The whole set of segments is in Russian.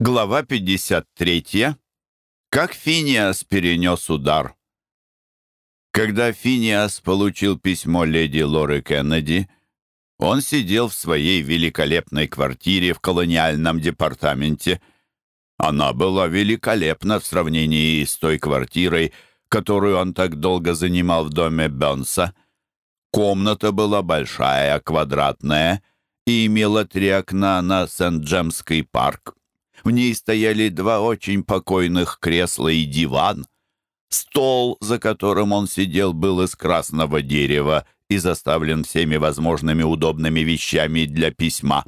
Глава 53. Как Финиас перенес удар. Когда Финиас получил письмо леди Лоры Кеннеди, он сидел в своей великолепной квартире в колониальном департаменте. Она была великолепна в сравнении с той квартирой, которую он так долго занимал в доме Бенса. Комната была большая, квадратная и имела три окна на Сент-Джемский парк. В ней стояли два очень покойных кресла и диван. Стол, за которым он сидел, был из красного дерева и заставлен всеми возможными удобными вещами для письма.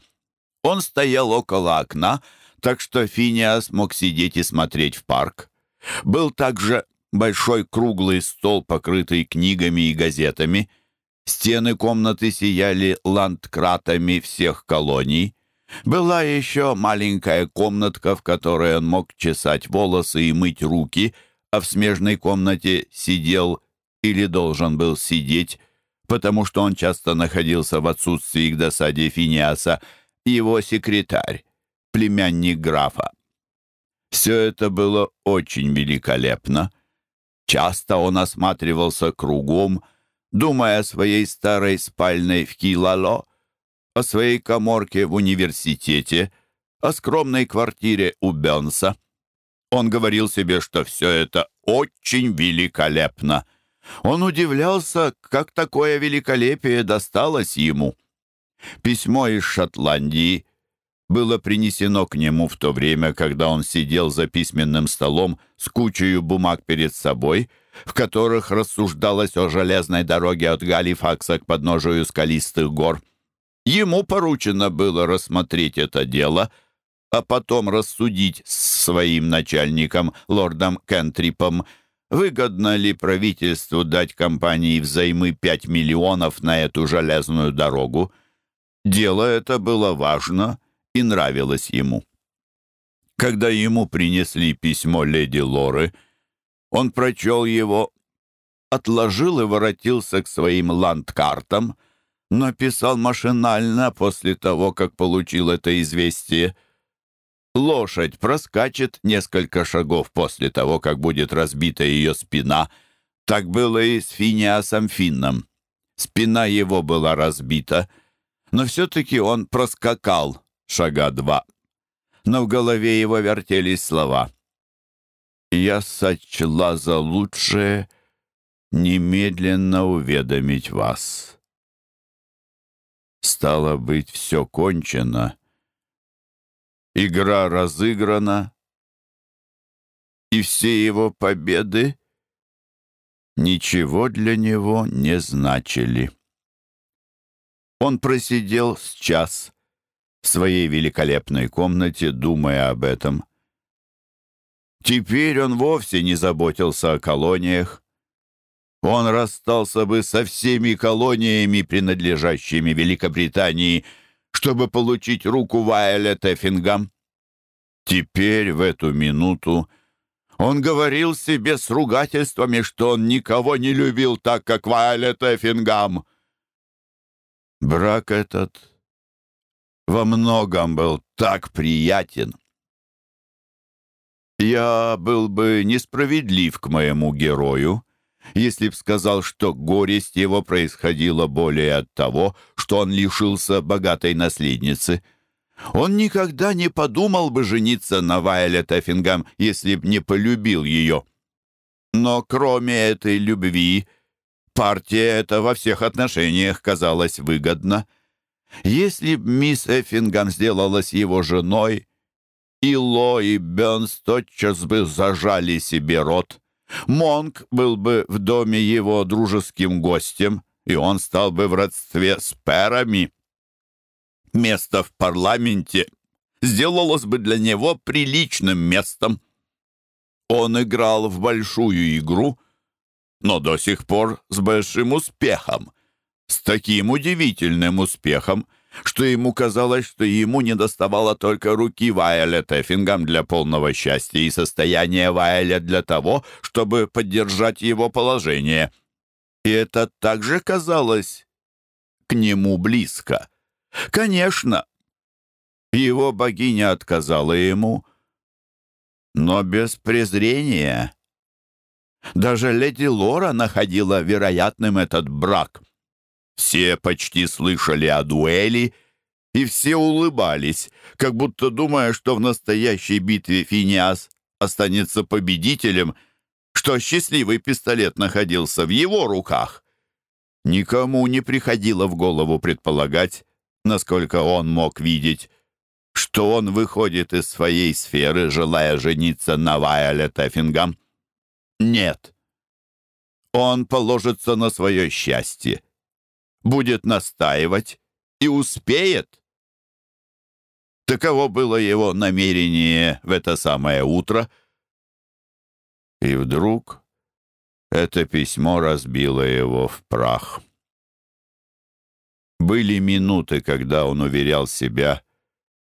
Он стоял около окна, так что Финиас мог сидеть и смотреть в парк. Был также большой круглый стол, покрытый книгами и газетами. Стены комнаты сияли ландкратами всех колоний. Была еще маленькая комнатка, в которой он мог чесать волосы и мыть руки, а в смежной комнате сидел или должен был сидеть, потому что он часто находился в отсутствии к досаде Финиаса, его секретарь, племянник графа. Все это было очень великолепно. Часто он осматривался кругом, думая о своей старой спальной в Килало, о своей коморке в университете, о скромной квартире у Бенса. Он говорил себе, что все это очень великолепно. Он удивлялся, как такое великолепие досталось ему. Письмо из Шотландии было принесено к нему в то время, когда он сидел за письменным столом с кучей бумаг перед собой, в которых рассуждалось о железной дороге от Галифакса к подножию скалистых гор. Ему поручено было рассмотреть это дело, а потом рассудить с своим начальником, лордом Кентрипом, выгодно ли правительству дать компании взаймы 5 миллионов на эту железную дорогу. Дело это было важно и нравилось ему. Когда ему принесли письмо леди Лоры, он прочел его, отложил и воротился к своим ландкартам — но писал машинально после того, как получил это известие. Лошадь проскачет несколько шагов после того, как будет разбита ее спина. Так было и с Финиасом Финном. Спина его была разбита, но все-таки он проскакал шага два. Но в голове его вертелись слова. «Я сочла за лучшее немедленно уведомить вас». Стало быть, все кончено. Игра разыграна, и все его победы ничего для него не значили. Он просидел с час в своей великолепной комнате, думая об этом. Теперь он вовсе не заботился о колониях он расстался бы со всеми колониями, принадлежащими Великобритании, чтобы получить руку Вайолет Эффингам. Теперь, в эту минуту, он говорил себе с ругательствами, что он никого не любил так, как Вайолет Эффингам. Брак этот во многом был так приятен. Я был бы несправедлив к моему герою, если б сказал, что горесть его происходила более от того, что он лишился богатой наследницы. Он никогда не подумал бы жениться на Вайлет Эффингам, если б не полюбил ее. Но кроме этой любви, партия эта во всех отношениях казалась выгодна. Если б мисс Эффингам сделалась его женой, и Ло, и Бёрнс тотчас бы зажали себе рот. Монк был бы в доме его дружеским гостем, и он стал бы в родстве с перами. Место в парламенте сделалось бы для него приличным местом. Он играл в большую игру, но до сих пор с большим успехом, с таким удивительным успехом — что ему казалось, что ему не доставало только руки Вайолет Эффингам для полного счастья и состояния Вайолет для того, чтобы поддержать его положение. И это также казалось к нему близко. Конечно, его богиня отказала ему, но без презрения. Даже леди Лора находила вероятным этот брак. Все почти слышали о дуэли, и все улыбались, как будто думая, что в настоящей битве Финиас останется победителем, что счастливый пистолет находился в его руках. Никому не приходило в голову предполагать, насколько он мог видеть, что он выходит из своей сферы, желая жениться на Вайолет Эффингам. Нет. Он положится на свое счастье, будет настаивать и успеет. Таково было его намерение в это самое утро. И вдруг это письмо разбило его в прах. Были минуты, когда он уверял себя,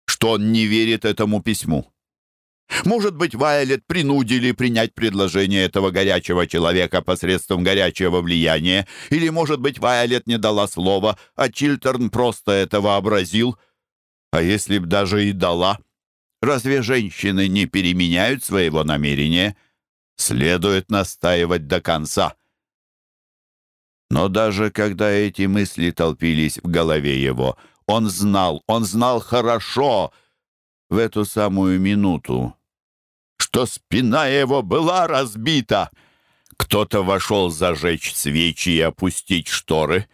что он не верит этому письму. Может быть, Вайлет принудили принять предложение этого горячего человека посредством горячего влияния, или, может быть, Вайлет не дала слова, а Чилтерн просто это вообразил. А если б даже и дала, разве женщины не переменяют своего намерения? Следует настаивать до конца. Но даже когда эти мысли толпились в голове его, он знал, он знал хорошо в эту самую минуту, что спина его была разбита. Кто-то вошел зажечь свечи и опустить шторы,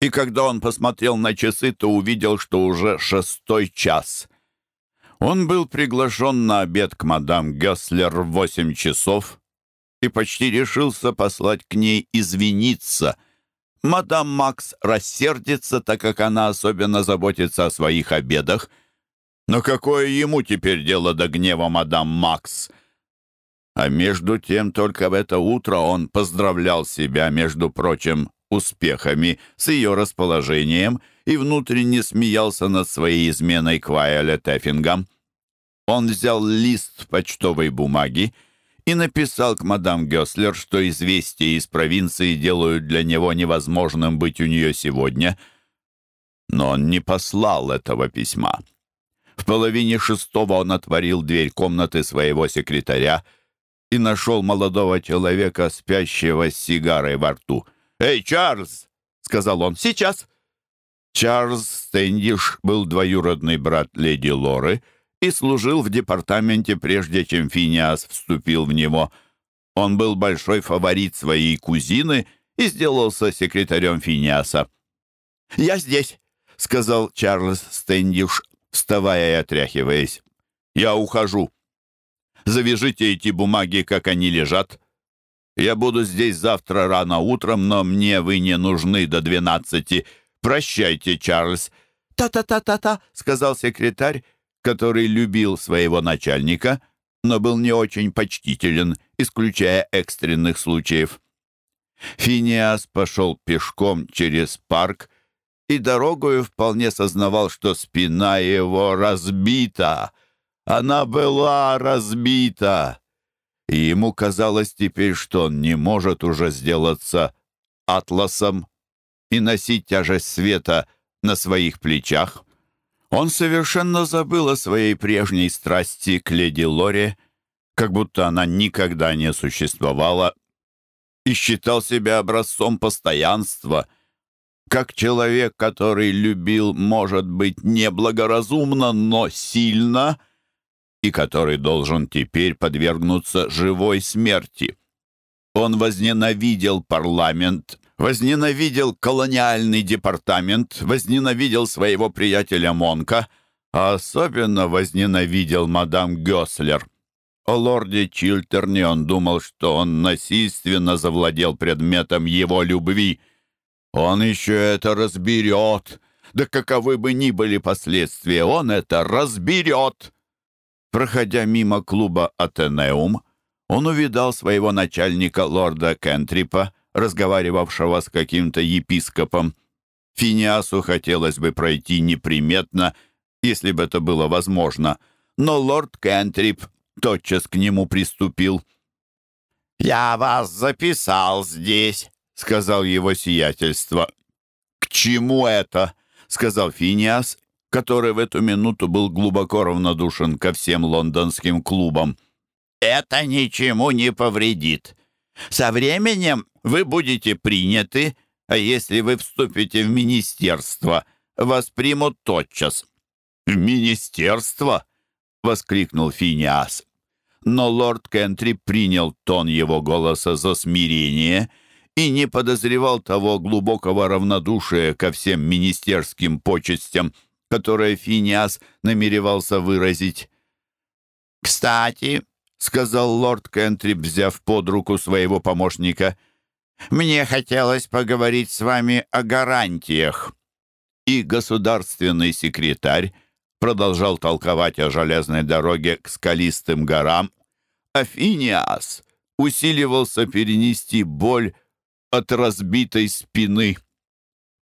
и когда он посмотрел на часы, то увидел, что уже шестой час. Он был приглашен на обед к мадам Гесслер в восемь часов и почти решился послать к ней извиниться. Мадам Макс рассердится, так как она особенно заботится о своих обедах, но какое ему теперь дело до гнева мадам Макс? А между тем только в это утро он поздравлял себя, между прочим, успехами с ее расположением и внутренне смеялся над своей изменой к Вайолет Эффингам. Он взял лист почтовой бумаги и написал к мадам Гёслер, что известия из провинции делают для него невозможным быть у нее сегодня. Но он не послал этого письма. В половине шестого он отворил дверь комнаты своего секретаря и нашел молодого человека, спящего с сигарой во рту. «Эй, Чарльз!» — сказал он. «Сейчас!» Чарльз Стэндиш был двоюродный брат леди Лоры и служил в департаменте, прежде чем Финиас вступил в него. Он был большой фаворит своей кузины и сделался секретарем Финиаса. «Я здесь!» — сказал Чарльз Стэндиш, вставая и отряхиваясь. «Я ухожу. Завяжите эти бумаги, как они лежат. Я буду здесь завтра рано утром, но мне вы не нужны до двенадцати. Прощайте, Чарльз». «Та-та-та-та-та», — сказал секретарь, который любил своего начальника, но был не очень почтителен, исключая экстренных случаев. Финиас пошел пешком через парк, и дорогою вполне сознавал, что спина его разбита. Она была разбита. И ему казалось теперь, что он не может уже сделаться атласом и носить тяжесть света на своих плечах. Он совершенно забыл о своей прежней страсти к леди Лоре, как будто она никогда не существовала, и считал себя образцом постоянства — как человек, который любил, может быть, неблагоразумно, но сильно, и который должен теперь подвергнуться живой смерти. Он возненавидел парламент, возненавидел колониальный департамент, возненавидел своего приятеля Монка, а особенно возненавидел мадам Гёслер. О лорде Чилтерне он думал, что он насильственно завладел предметом его любви — он еще это разберет. Да каковы бы ни были последствия, он это разберет. Проходя мимо клуба «Атенеум», он увидал своего начальника лорда Кентрипа, разговаривавшего с каким-то епископом. Финиасу хотелось бы пройти неприметно, если бы это было возможно, но лорд Кентрип тотчас к нему приступил. «Я вас записал здесь», — сказал его сиятельство. «К чему это?» — сказал Финиас, который в эту минуту был глубоко равнодушен ко всем лондонским клубам. Это ничему не повредит. Со временем вы будете приняты, а если вы вступите в министерство, вас примут тотчас». «В министерство?» — воскликнул Финиас. Но лорд Кентри принял тон его голоса за смирение и не подозревал того глубокого равнодушия ко всем министерским почестям, которое Финиас намеревался выразить. «Кстати», — сказал лорд Кентри, взяв под руку своего помощника, «мне хотелось поговорить с вами о гарантиях». И государственный секретарь продолжал толковать о железной дороге к скалистым горам, а Финиас усиливался перенести боль от разбитой спины.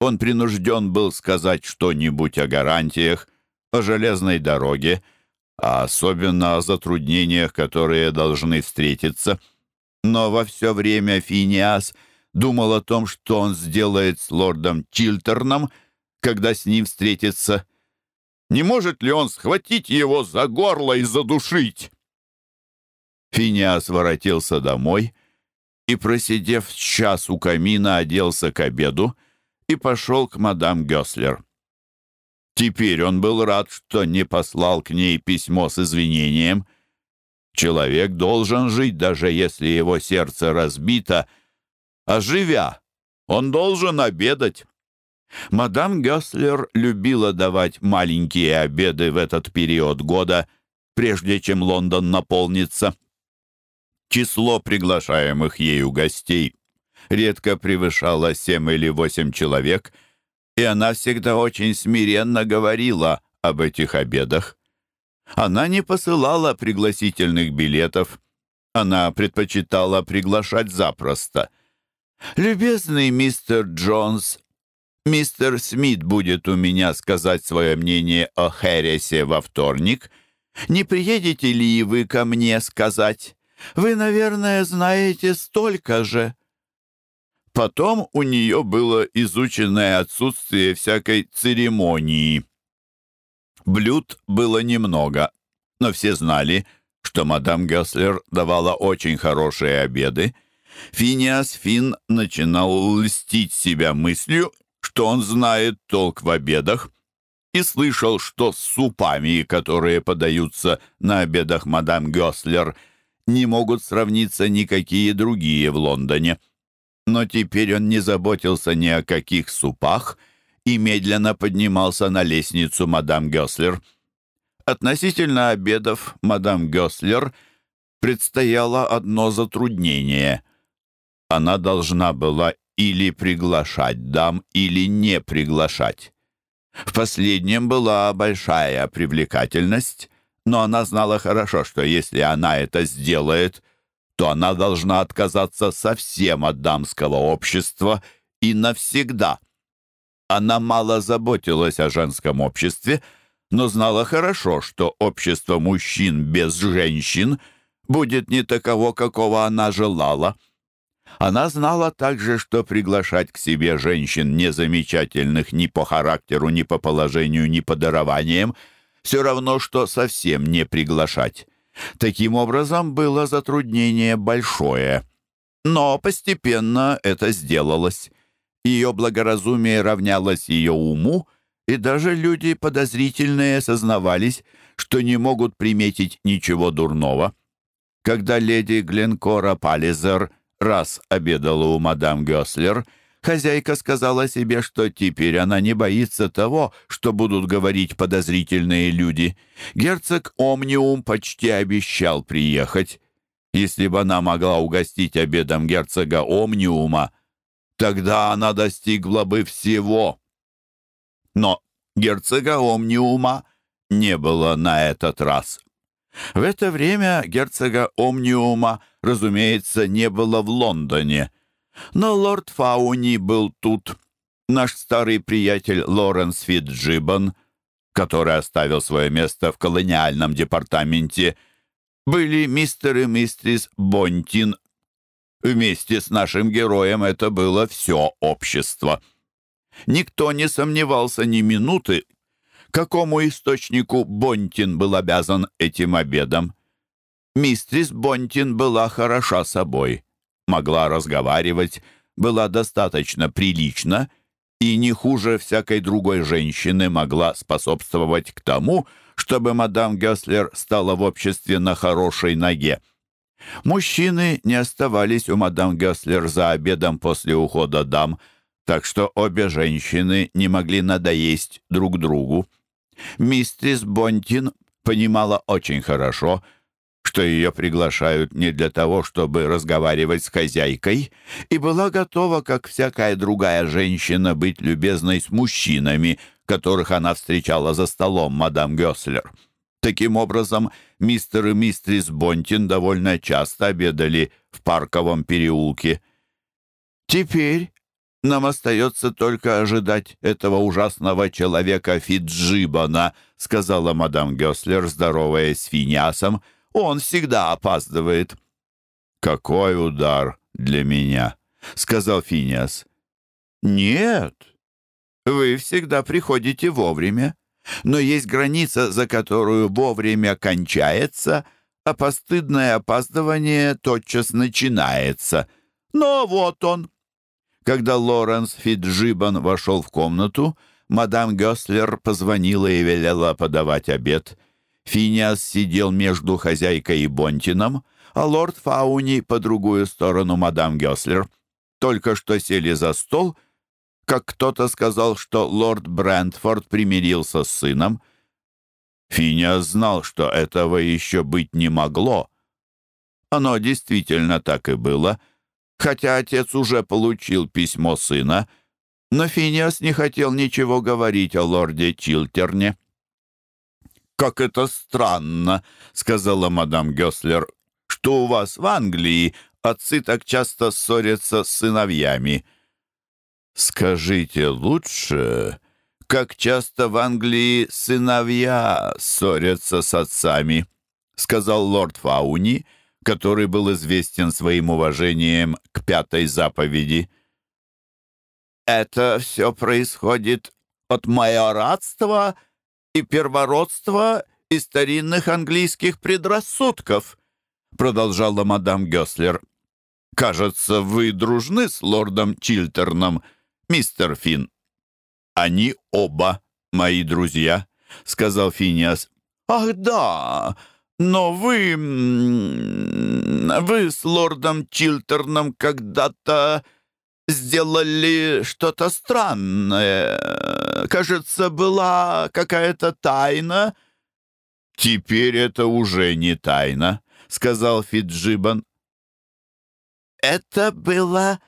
Он принужден был сказать что-нибудь о гарантиях, о железной дороге, а особенно о затруднениях, которые должны встретиться. Но во все время Финиас думал о том, что он сделает с лордом Чилтерном, когда с ним встретится. Не может ли он схватить его за горло и задушить? Финиас воротился домой и, просидев час у камина, оделся к обеду и пошел к мадам Гёслер. Теперь он был рад, что не послал к ней письмо с извинением. Человек должен жить, даже если его сердце разбито, а живя, он должен обедать. Мадам Гёслер любила давать маленькие обеды в этот период года, прежде чем Лондон наполнится. Число приглашаемых ею гостей редко превышало семь или восемь человек — и она всегда очень смиренно говорила об этих обедах. Она не посылала пригласительных билетов, она предпочитала приглашать запросто. «Любезный мистер Джонс, мистер Смит будет у меня сказать свое мнение о Хэррисе во вторник. Не приедете ли вы ко мне сказать? Вы, наверное, знаете столько же». Потом у нее было изученное отсутствие всякой церемонии. Блюд было немного, но все знали, что мадам Гесслер давала очень хорошие обеды. Финиас Фин начинал льстить себя мыслью, что он знает толк в обедах, и слышал, что с супами, которые подаются на обедах мадам Гёслер, не могут сравниться никакие другие в Лондоне. Но теперь он не заботился ни о каких супах и медленно поднимался на лестницу мадам Гёслер. Относительно обедов мадам Гёслер предстояло одно затруднение. Она должна была или приглашать дам, или не приглашать. В последнем была большая привлекательность, но она знала хорошо, что если она это сделает — то она должна отказаться совсем от дамского общества и навсегда. Она мало заботилась о женском обществе, но знала хорошо, что общество мужчин без женщин будет не таково, какого она желала. Она знала также, что приглашать к себе женщин, незамечательных ни по характеру, ни по положению, ни по дарованиям, все равно, что совсем не приглашать. Таким образом, было затруднение большое. Но постепенно это сделалось. Ее благоразумие равнялось ее уму, и даже люди подозрительные сознавались, что не могут приметить ничего дурного. Когда леди Гленкора Паллизер раз обедала у мадам Гёслер — Хозяйка сказала себе, что теперь она не боится того, что будут говорить подозрительные люди. Герцог Омниум почти обещал приехать. Если бы она могла угостить обедом герцога Омниума, тогда она достигла бы всего. Но герцога Омниума не было на этот раз. В это время герцога Омниума, разумеется, не было в Лондоне — но лорд Фауни был тут. Наш старый приятель Лоренс Фитджибан, который оставил свое место в колониальном департаменте, были мистер и мистерис Бонтин. Вместе с нашим героем это было все общество. Никто не сомневался ни минуты, какому источнику Бонтин был обязан этим обедом. Мистрис Бонтин была хороша собой, могла разговаривать, была достаточно прилична и не хуже всякой другой женщины могла способствовать к тому, чтобы мадам Гёслер стала в обществе на хорошей ноге. Мужчины не оставались у мадам Гёслер за обедом после ухода дам, так что обе женщины не могли надоесть друг другу. Мистрис Бонтин понимала очень хорошо, что ее приглашают не для того, чтобы разговаривать с хозяйкой, и была готова, как всякая другая женщина, быть любезной с мужчинами, которых она встречала за столом мадам Гёслер. Таким образом, мистер и мистрис Бонтин довольно часто обедали в парковом переулке. Теперь нам остается только ожидать этого ужасного человека Фиджибана, сказала мадам Гёслер, здороваясь с Финиасом. Он всегда опаздывает. Какой удар для меня, сказал Финиас. Нет, вы всегда приходите вовремя. Но есть граница, за которую вовремя кончается, а постыдное опаздывание тотчас начинается. Но вот он. Когда Лоренс Фиджибан вошел в комнату, мадам Гёслер позвонила и велела подавать обед. Финиас сидел между хозяйкой и Бонтином, а лорд Фауни по другую сторону мадам Гёслер. Только что сели за стол — как кто-то сказал, что лорд Брентфорд примирился с сыном. Финиас знал, что этого еще быть не могло. Оно действительно так и было, хотя отец уже получил письмо сына, но Финиас не хотел ничего говорить о лорде Чилтерне. «Как это странно», — сказала мадам Гёслер, «что у вас в Англии отцы так часто ссорятся с сыновьями». «Скажите лучше, как часто в Англии сыновья ссорятся с отцами», сказал лорд Фауни, который был известен своим уважением к пятой заповеди. «Это все происходит от майоратства и первородства и старинных английских предрассудков», продолжала мадам Гёслер. «Кажется, вы дружны с лордом Чилтерном мистер Финн». «Они оба мои друзья», — сказал Финиас. «Ах, да, но вы... вы с лордом Чилтерном когда-то сделали что-то странное. Кажется, была какая-то тайна». «Теперь это уже не тайна», — сказал Фиджибан. «Это было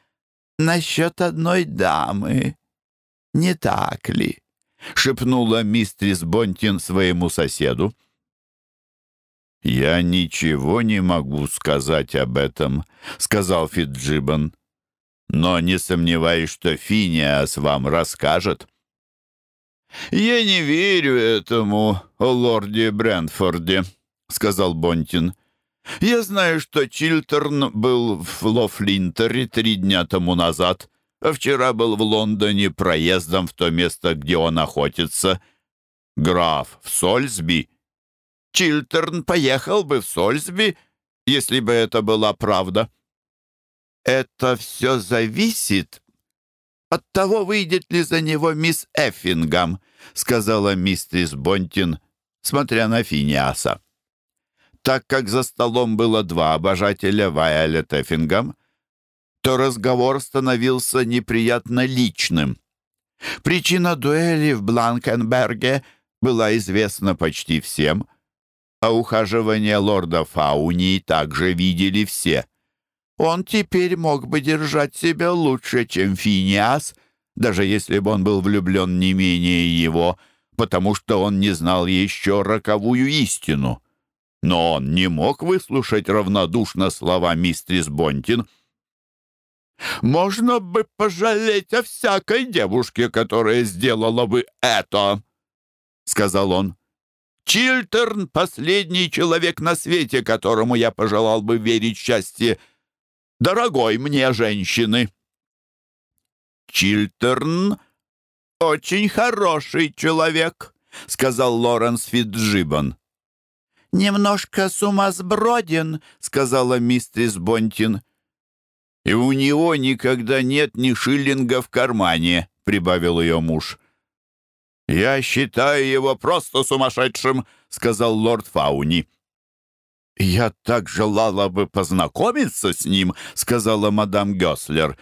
насчет одной дамы, не так ли?» — шепнула мистрис Бонтин своему соседу. «Я ничего не могу сказать об этом», — сказал Фитджибан. «Но не сомневаюсь, что Финиас вам расскажет». «Я не верю этому, о лорде Брэнфорде», — сказал Бонтин. Я знаю, что Чилтерн был в Лофлинтере три дня тому назад, а вчера был в Лондоне проездом в то место, где он охотится. Граф в Сольсби. Чилтерн поехал бы в Сольсби, если бы это была правда. Это все зависит от того, выйдет ли за него мисс Эффингам, сказала мистерис Бонтин, смотря на Финиаса. Так как за столом было два обожателя Вайолет Эффингам, то разговор становился неприятно личным. Причина дуэли в Бланкенберге была известна почти всем, а ухаживание лорда Фауни также видели все. Он теперь мог бы держать себя лучше, чем Финиас, даже если бы он был влюблен не менее его, потому что он не знал еще роковую истину но он не мог выслушать равнодушно слова мистрис Бонтин. «Можно бы пожалеть о всякой девушке, которая сделала бы это», — сказал он. «Чилтерн — последний человек на свете, которому я пожелал бы верить счастье дорогой мне женщины». «Чилтерн — очень хороший человек», — сказал Лоренс Фиджибан. «Немножко сумасброден», — сказала мистерис Бонтин. «И у него никогда нет ни шиллинга в кармане», — прибавил ее муж. «Я считаю его просто сумасшедшим», — сказал лорд Фауни. «Я так желала бы познакомиться с ним», — сказала мадам Гёслер.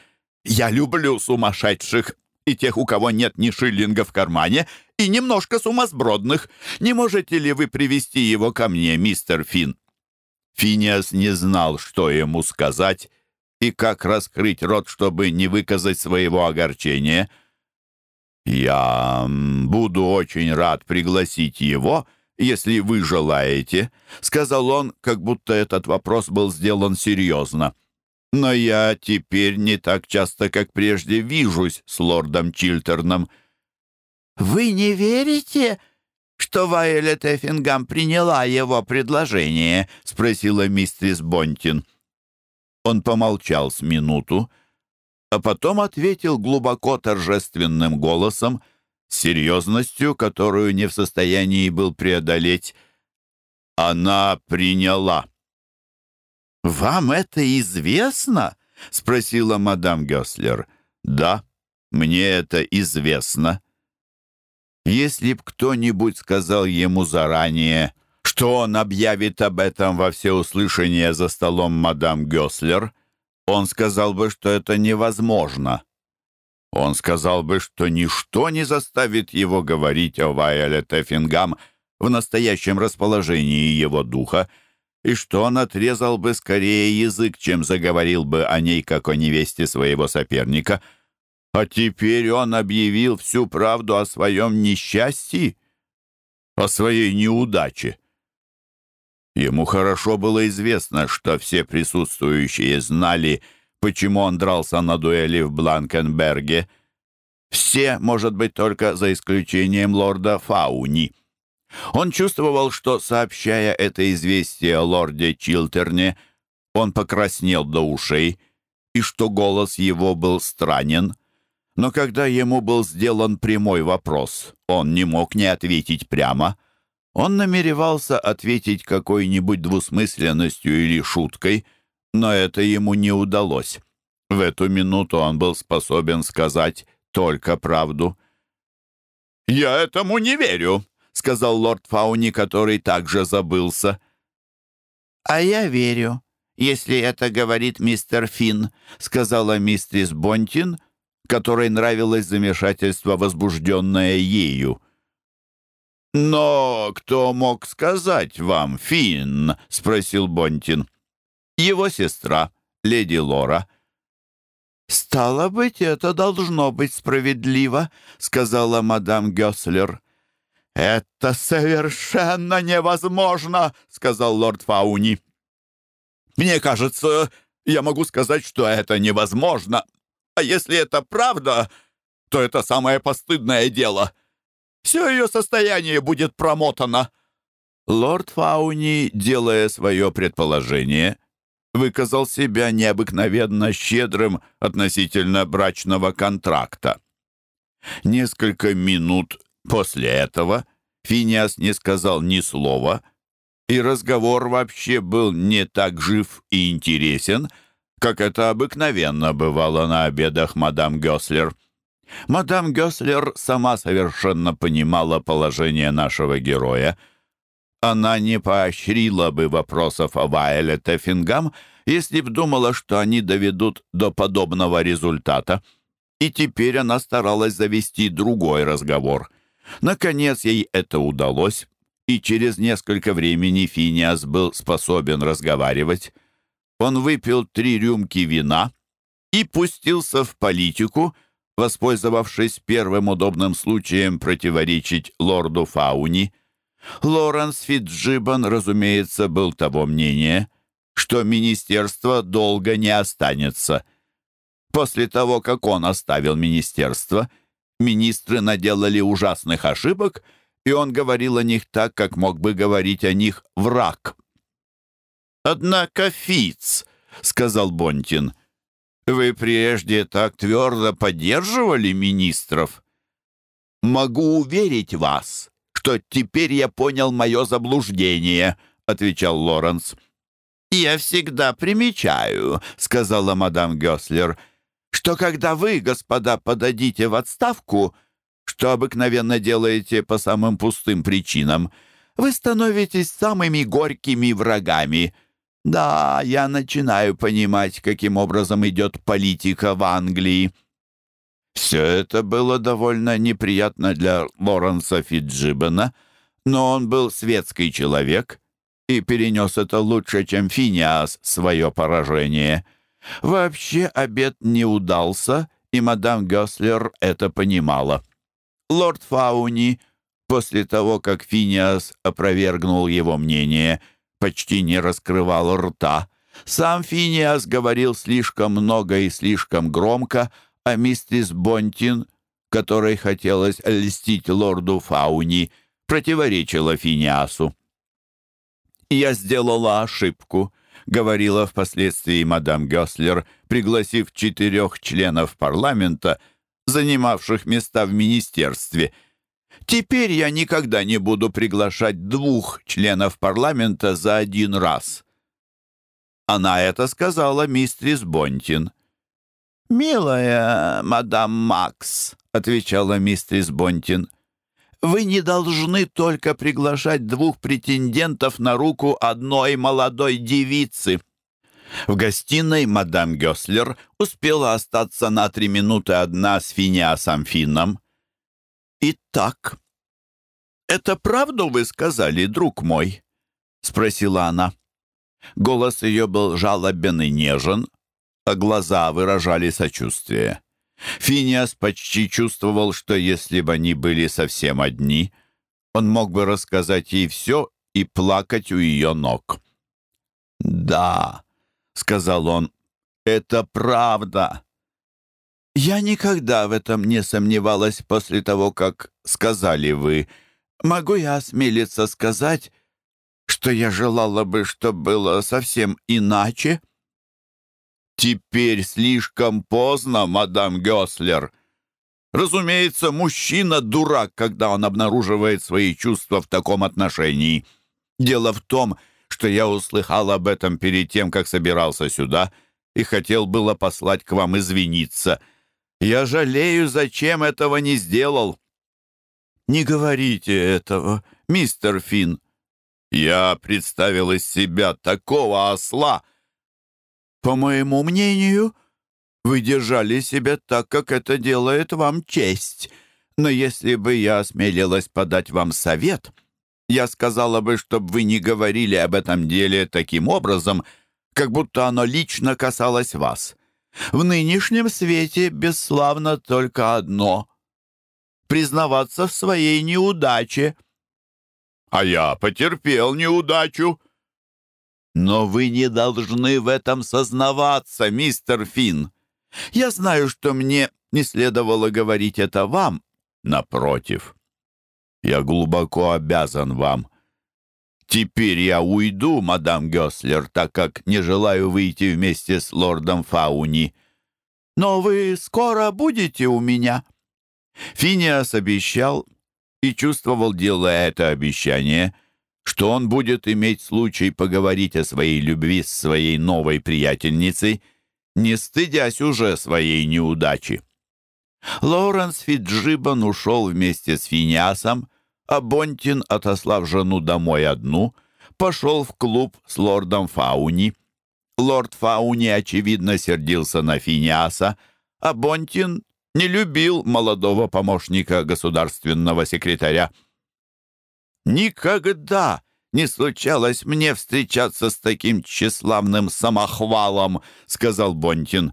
«Я люблю сумасшедших и тех, у кого нет ни шиллинга в кармане, и немножко сумасбродных. Не можете ли вы привести его ко мне, мистер Финн?» Финиас не знал, что ему сказать и как раскрыть рот, чтобы не выказать своего огорчения. «Я буду очень рад пригласить его», если вы желаете», — сказал он, как будто этот вопрос был сделан серьезно. «Но я теперь не так часто, как прежде, вижусь с лордом Чилтерном». «Вы не верите, что Вайолет Эффингам приняла его предложение?» — спросила мистерис Бонтин. Он помолчал с минуту, а потом ответил глубоко торжественным голосом — серьезностью, которую не в состоянии был преодолеть, она приняла. «Вам это известно?» — спросила мадам Гёслер. «Да, мне это известно». Если б кто-нибудь сказал ему заранее, что он объявит об этом во всеуслышание за столом мадам Гёслер, он сказал бы, что это невозможно. Он сказал бы, что ничто не заставит его говорить о Вайолет Эффингам в настоящем расположении его духа, и что он отрезал бы скорее язык, чем заговорил бы о ней, как о невесте своего соперника. А теперь он объявил всю правду о своем несчастье, о своей неудаче. Ему хорошо было известно, что все присутствующие знали, почему он дрался на дуэли в Бланкенберге. Все, может быть, только за исключением лорда Фауни. Он чувствовал, что, сообщая это известие лорде Чилтерне, он покраснел до ушей, и что голос его был странен. Но когда ему был сделан прямой вопрос, он не мог не ответить прямо. Он намеревался ответить какой-нибудь двусмысленностью или шуткой, но это ему не удалось. В эту минуту он был способен сказать только правду. «Я этому не верю», — сказал лорд Фауни, который также забылся. «А я верю, если это говорит мистер Финн», — сказала мистерис Бонтин, которой нравилось замешательство, возбужденное ею. «Но кто мог сказать вам, Финн?» — спросил Бонтин его сестра, леди Лора. «Стало быть, это должно быть справедливо», — сказала мадам Гёслер. «Это совершенно невозможно», — сказал лорд Фауни. «Мне кажется, я могу сказать, что это невозможно. А если это правда, то это самое постыдное дело. Все ее состояние будет промотано». Лорд Фауни, делая свое предположение, выказал себя необыкновенно щедрым относительно брачного контракта. Несколько минут после этого Финиас не сказал ни слова, и разговор вообще был не так жив и интересен, как это обыкновенно бывало на обедах мадам Гёслер. Мадам Гёслер сама совершенно понимала положение нашего героя — она не поощрила бы вопросов о Вайле Теффингам, если б думала, что они доведут до подобного результата. И теперь она старалась завести другой разговор. Наконец ей это удалось, и через несколько времени Финиас был способен разговаривать. Он выпил три рюмки вина и пустился в политику, воспользовавшись первым удобным случаем противоречить лорду Фауни — Лоренс Фитджибан, разумеется, был того мнения, что министерство долго не останется. После того, как он оставил министерство, министры наделали ужасных ошибок, и он говорил о них так, как мог бы говорить о них враг. «Однако, Фиц, — сказал Бонтин, — вы прежде так твердо поддерживали министров. Могу уверить вас, что теперь я понял мое заблуждение», — отвечал Лоренс. «Я всегда примечаю», — сказала мадам Гёслер, «что когда вы, господа, подадите в отставку, что обыкновенно делаете по самым пустым причинам, вы становитесь самыми горькими врагами. Да, я начинаю понимать, каким образом идет политика в Англии». Все это было довольно неприятно для Лоренса Фиджибена, но он был светский человек и перенес это лучше, чем Финиас свое поражение. Вообще обед не удался, и мадам Гёслер это понимала. Лорд Фауни, после того, как Финиас опровергнул его мнение, почти не раскрывал рта. Сам Финиас говорил слишком много и слишком громко, а миссис Бонтин, которой хотелось льстить лорду Фауни, противоречила Финиасу. «Я сделала ошибку», — говорила впоследствии мадам Гёслер, пригласив четырех членов парламента, занимавших места в министерстве. «Теперь я никогда не буду приглашать двух членов парламента за один раз». Она это сказала мистерис Бонтин. «Милая мадам Макс», — отвечала мистерис Бонтин, «вы не должны только приглашать двух претендентов на руку одной молодой девицы». В гостиной мадам Гёслер успела остаться на три минуты одна с Финиасом Финном. «Итак, это правду вы сказали, друг мой?» — спросила она. Голос ее был жалобен и нежен, а глаза выражали сочувствие. Финиас почти чувствовал, что если бы они были совсем одни, он мог бы рассказать ей все и плакать у ее ног. «Да», — сказал он, — «это правда». «Я никогда в этом не сомневалась после того, как сказали вы. Могу я осмелиться сказать, что я желала бы, чтобы было совсем иначе?» «Теперь слишком поздно, мадам Гёслер. Разумеется, мужчина дурак, когда он обнаруживает свои чувства в таком отношении. Дело в том, что я услыхал об этом перед тем, как собирался сюда, и хотел было послать к вам извиниться. Я жалею, зачем этого не сделал». «Не говорите этого, мистер Финн. Я представил из себя такого осла, по моему мнению, вы держали себя так, как это делает вам честь. Но если бы я осмелилась подать вам совет, я сказала бы, чтобы вы не говорили об этом деле таким образом, как будто оно лично касалось вас. В нынешнем свете бесславно только одно — признаваться в своей неудаче. А я потерпел неудачу, но вы не должны в этом сознаваться, мистер Финн. Я знаю, что мне не следовало говорить это вам. Напротив, я глубоко обязан вам. Теперь я уйду, мадам Гёслер, так как не желаю выйти вместе с лордом Фауни. Но вы скоро будете у меня?» Финиас обещал и чувствовал, делая это обещание, что он будет иметь случай поговорить о своей любви с своей новой приятельницей, не стыдясь уже своей неудачи. Лоуренс Фиджибан ушел вместе с Финиасом, а Бонтин, отослав жену домой одну, пошел в клуб с лордом Фауни. Лорд Фауни, очевидно, сердился на Финиаса, а Бонтин не любил молодого помощника государственного секретаря. Никогда не случалось мне встречаться с таким тщеславным самохвалом, сказал Бонтин.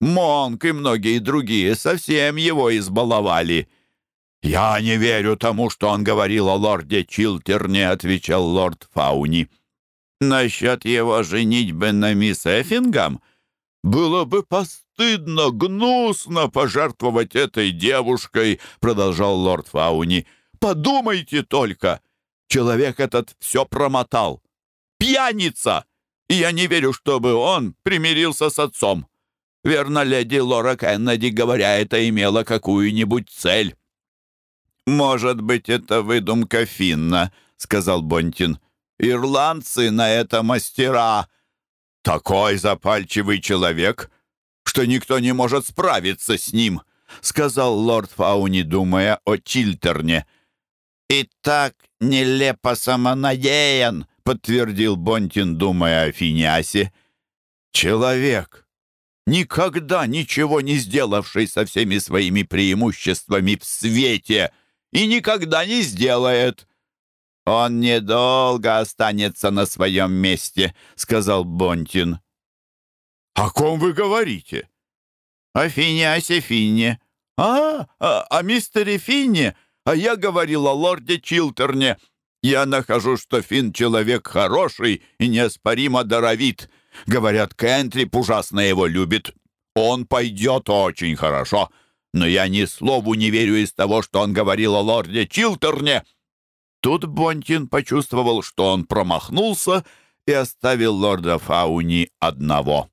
Монк и многие другие совсем его избаловали. «Я не верю тому, что он говорил о лорде Чилтерне», — отвечал лорд Фауни. «Насчет его женитьбы на мисс Эффингам было бы постыдно, гнусно пожертвовать этой девушкой», — продолжал лорд Фауни. Подумайте только! Человек этот все промотал. Пьяница! И я не верю, чтобы он примирился с отцом. Верно, леди Лора Кеннеди, говоря это, имела какую-нибудь цель. «Может быть, это выдумка Финна», — сказал Бонтин. Ирландцы на это мастера. Такой запальчивый человек, что никто не может справиться с ним, сказал лорд Фауни, думая о Чилтерне. И так нелепо самонадеян, подтвердил Бонтин, думая о Финиасе. Человек, никогда ничего не сделавший со всеми своими преимуществами в свете, и никогда не сделает. «Он недолго останется на своем месте», — сказал Бонтин. «О ком вы говорите?» «О Финиасе Финне». «А, о, о мистере Финне? А я говорил о лорде Чилтерне. Я нахожу, что Финн человек хороший и неоспоримо даровит. Говорят, Кентрип ужасно его любит. Он пойдет очень хорошо. Но я ни слову не верю из того, что он говорил о лорде Чилтерне». Тут Бонтин почувствовал, что он промахнулся и оставил лорда Фауни одного.